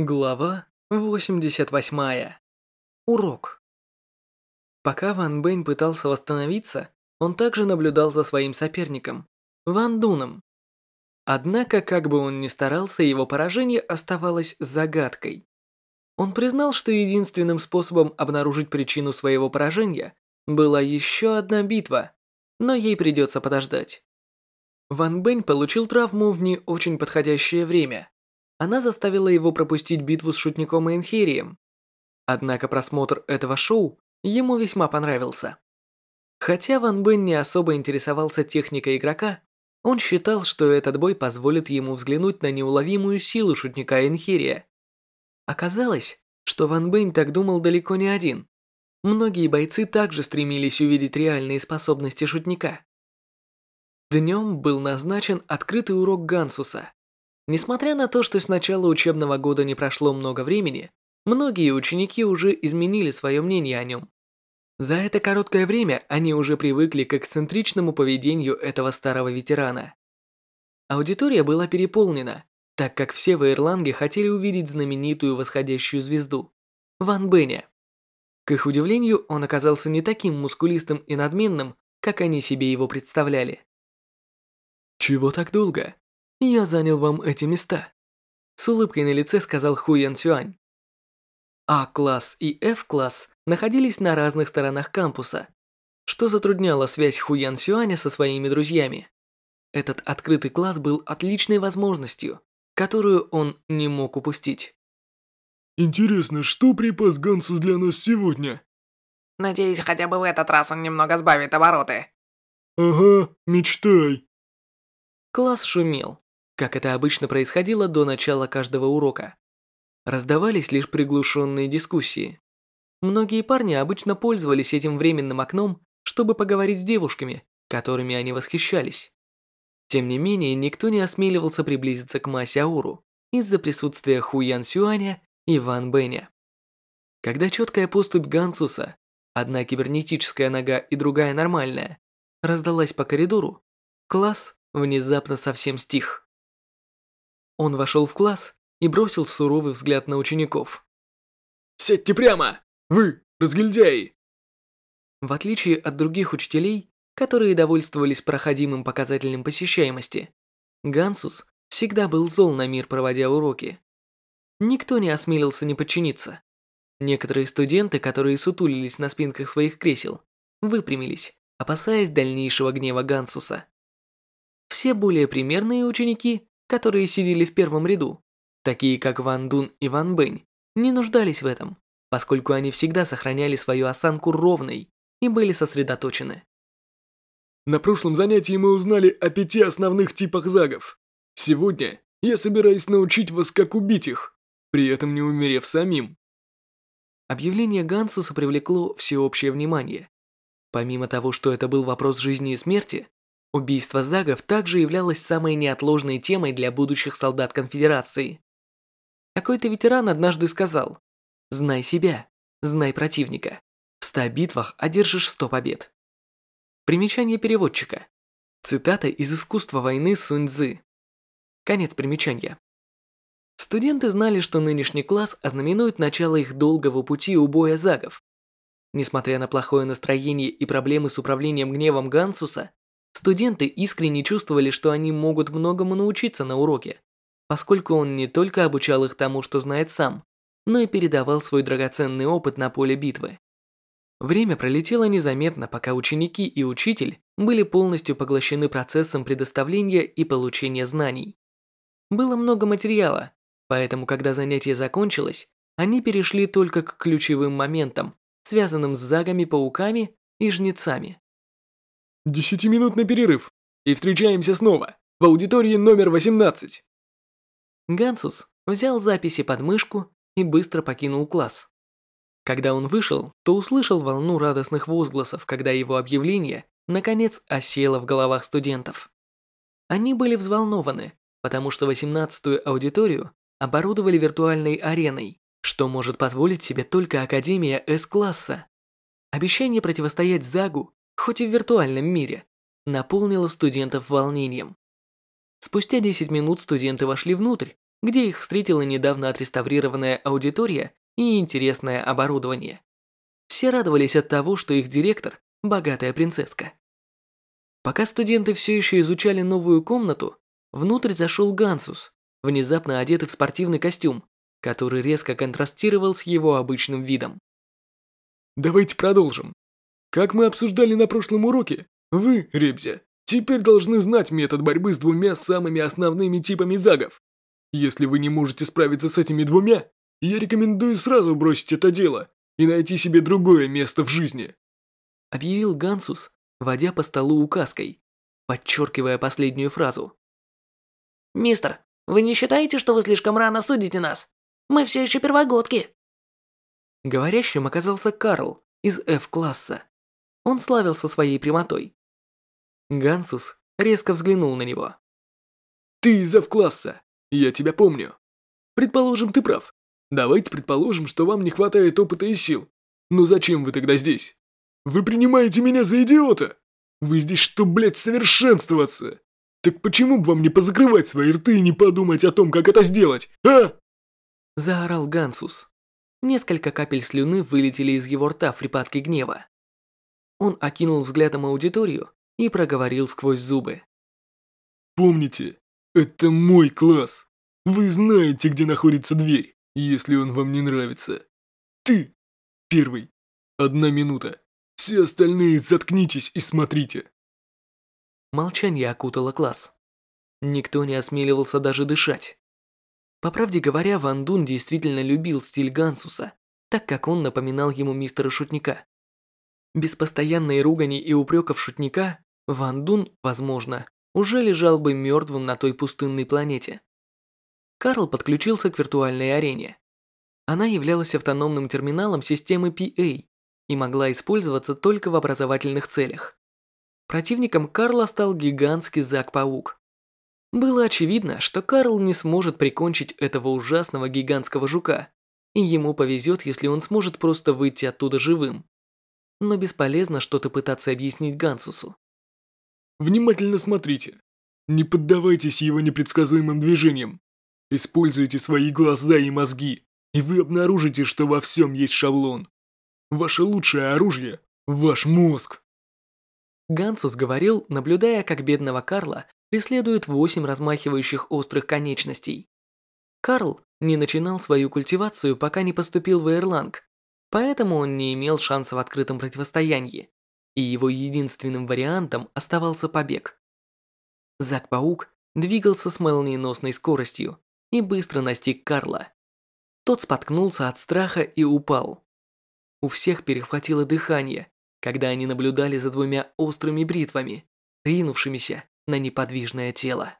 Глава 88. Урок. Пока Ван Бэнь пытался восстановиться, он также наблюдал за своим соперником, Ван Дуном. Однако, как бы он ни старался, его поражение оставалось загадкой. Он признал, что единственным способом обнаружить причину своего поражения была еще одна битва, но ей придется подождать. Ван Бэнь получил травму в не очень подходящее время. Она заставила его пропустить битву с шутником Энхерием. Однако просмотр этого шоу ему весьма понравился. Хотя Ван Бен не особо интересовался техникой игрока, он считал, что этот бой позволит ему взглянуть на неуловимую силу шутника Энхирия. Оказалось, что Ван Бен так думал далеко не один. Многие бойцы также стремились увидеть реальные способности шутника. Днем был назначен открытый урок Гансуса. Несмотря на то, что с начала учебного года не прошло много времени, многие ученики уже изменили свое мнение о нем. За это короткое время они уже привыкли к эксцентричному поведению этого старого ветерана. Аудитория была переполнена, так как все в Ирланге хотели увидеть знаменитую восходящую звезду – Ван Беня. К их удивлению, он оказался не таким мускулистым и надменным, как они себе его представляли. «Чего так долго?» Я занял вам эти места. С улыбкой на лице сказал Хуян Сюань. А-класс и F-класс находились на разных сторонах кампуса, что затрудняло связь Хуян Сюаня со своими друзьями. Этот открытый класс был отличной возможностью, которую он не мог упустить. Интересно, что припас Гансус для нас сегодня? Надеюсь, хотя бы в этот раз он немного сбавит обороты. Ага, мечтай. Класс шумел как это обычно происходило до начала каждого урока. Раздавались лишь приглушенные дискуссии. Многие парни обычно пользовались этим временным окном, чтобы поговорить с девушками, которыми они восхищались. Тем не менее, никто не осмеливался приблизиться к Ма Сяору из-за присутствия Ху Ян Сюаня и Ван Бэня. Когда четкая поступь Гансуса, одна кибернетическая нога и другая нормальная, раздалась по коридору, класс внезапно совсем стих. Он вошел в класс и бросил суровый взгляд на учеников. «Сядьте прямо! Вы, разгильдяи!» В отличие от других учителей, которые довольствовались проходимым показателем посещаемости, Гансус всегда был зол на мир, проводя уроки. Никто не осмелился не подчиниться. Некоторые студенты, которые сутулились на спинках своих кресел, выпрямились, опасаясь дальнейшего гнева Гансуса. Все более примерные ученики которые сидели в первом ряду, такие как Ван Дун и Ван Бэнь, не нуждались в этом, поскольку они всегда сохраняли свою осанку ровной и были сосредоточены. На прошлом занятии мы узнали о пяти основных типах загов. Сегодня я собираюсь научить вас, как убить их, при этом не умерев самим. Объявление Гансуса привлекло всеобщее внимание. Помимо того, что это был вопрос жизни и смерти, Убийство загов также являлось самой неотложной темой для будущих солдат конфедерации. Какой-то ветеран однажды сказал «Знай себя, знай противника. В ста битвах одержишь сто побед». Примечание переводчика. Цитата из искусства войны Сунь Цзы. Конец примечания. Студенты знали, что нынешний класс ознаменует начало их долгого пути убоя загов. Несмотря на плохое настроение и проблемы с управлением гневом Гансуса, Студенты искренне чувствовали, что они могут многому научиться на уроке, поскольку он не только обучал их тому, что знает сам, но и передавал свой драгоценный опыт на поле битвы. Время пролетело незаметно, пока ученики и учитель были полностью поглощены процессом предоставления и получения знаний. Было много материала, поэтому когда занятие закончилось, они перешли только к ключевым моментам, связанным с загами-пауками и жнецами. Десятиминутный перерыв. И встречаемся снова в аудитории номер 18. Гансус взял записи под мышку и быстро покинул класс. Когда он вышел, то услышал волну радостных возгласов, когда его объявление наконец осело в головах студентов. Они были взволнованы, потому что 18-ю аудиторию оборудовали виртуальной ареной, что может позволить себе только Академия С-класса. Обещание противостоять Загу хоть и в виртуальном мире, наполнило студентов волнением. Спустя 10 минут студенты вошли внутрь где их встретила недавно отреставрированная аудитория и интересное оборудование. Все радовались от того, что их директор – богатая принцесска. Пока студенты все еще изучали новую комнату, внутрь зашел Гансус, внезапно одетый в спортивный костюм, который резко контрастировал с его обычным видом. Давайте продолжим. Как мы обсуждали на прошлом уроке, вы, Ребзя, теперь должны знать метод борьбы с двумя самыми основными типами загов. Если вы не можете справиться с этими двумя, я рекомендую сразу бросить это дело и найти себе другое место в жизни. Объявил Гансус, водя по столу указкой, подчеркивая последнюю фразу. «Мистер, вы не считаете, что вы слишком рано судите нас? Мы все еще первогодки!» Говорящим оказался Карл из F-класса. Он славился своей прямотой. Гансус резко взглянул на него. «Ты из F-класса, я тебя помню. Предположим, ты прав. Давайте предположим, что вам не хватает опыта и сил. Но зачем вы тогда здесь? Вы принимаете меня за идиота? Вы здесь что, блядь, совершенствоваться? Так почему бы вам не позакрывать свои рты и не подумать о том, как это сделать, а? Заорал Гансус. Несколько капель слюны вылетели из его рта в припадке гнева. Он окинул взглядом аудиторию и проговорил сквозь зубы. Помните, это мой класс. Вы знаете, где находится дверь, если он вам не нравится. Ты первый. Одна минута. Все остальные заткнитесь и смотрите. Молчание окутало класс. Никто не осмеливался даже дышать. По правде говоря, Ван Дун действительно любил стиль Гансуса, так как он напоминал ему мистера Шутника. Без постоянной ругани и упреков Шутника, Ван Дун, возможно, уже лежал бы мертвым на той пустынной планете. Карл подключился к виртуальной арене. Она являлась автономным терминалом системы PA и могла использоваться только в образовательных целях. Противником Карла стал гигантский Зак-паук. Было очевидно, что Карл не сможет прикончить этого ужасного гигантского жука, и ему повезет, если он сможет просто выйти оттуда живым. Но бесполезно что-то пытаться объяснить Гансусу. Внимательно смотрите. Не поддавайтесь его непредсказуемым движениям. Используйте свои глаза и мозги, и вы обнаружите, что во всем есть шаблон. Ваше лучшее оружие – ваш мозг. Гансус говорил, наблюдая, как бедного Карла преследуют восемь размахивающих острых конечностей. Карл не начинал свою культивацию, пока не поступил в Эрланг, поэтому он не имел шанса в открытом противостоянии, и его единственным вариантом оставался побег. Зак-паук двигался с молниеносной скоростью и быстро настиг Карла. Тот споткнулся от страха и упал. У всех перехватило дыхание, когда они наблюдали за двумя острыми бритвами, ринувшимися на неподвижное тело.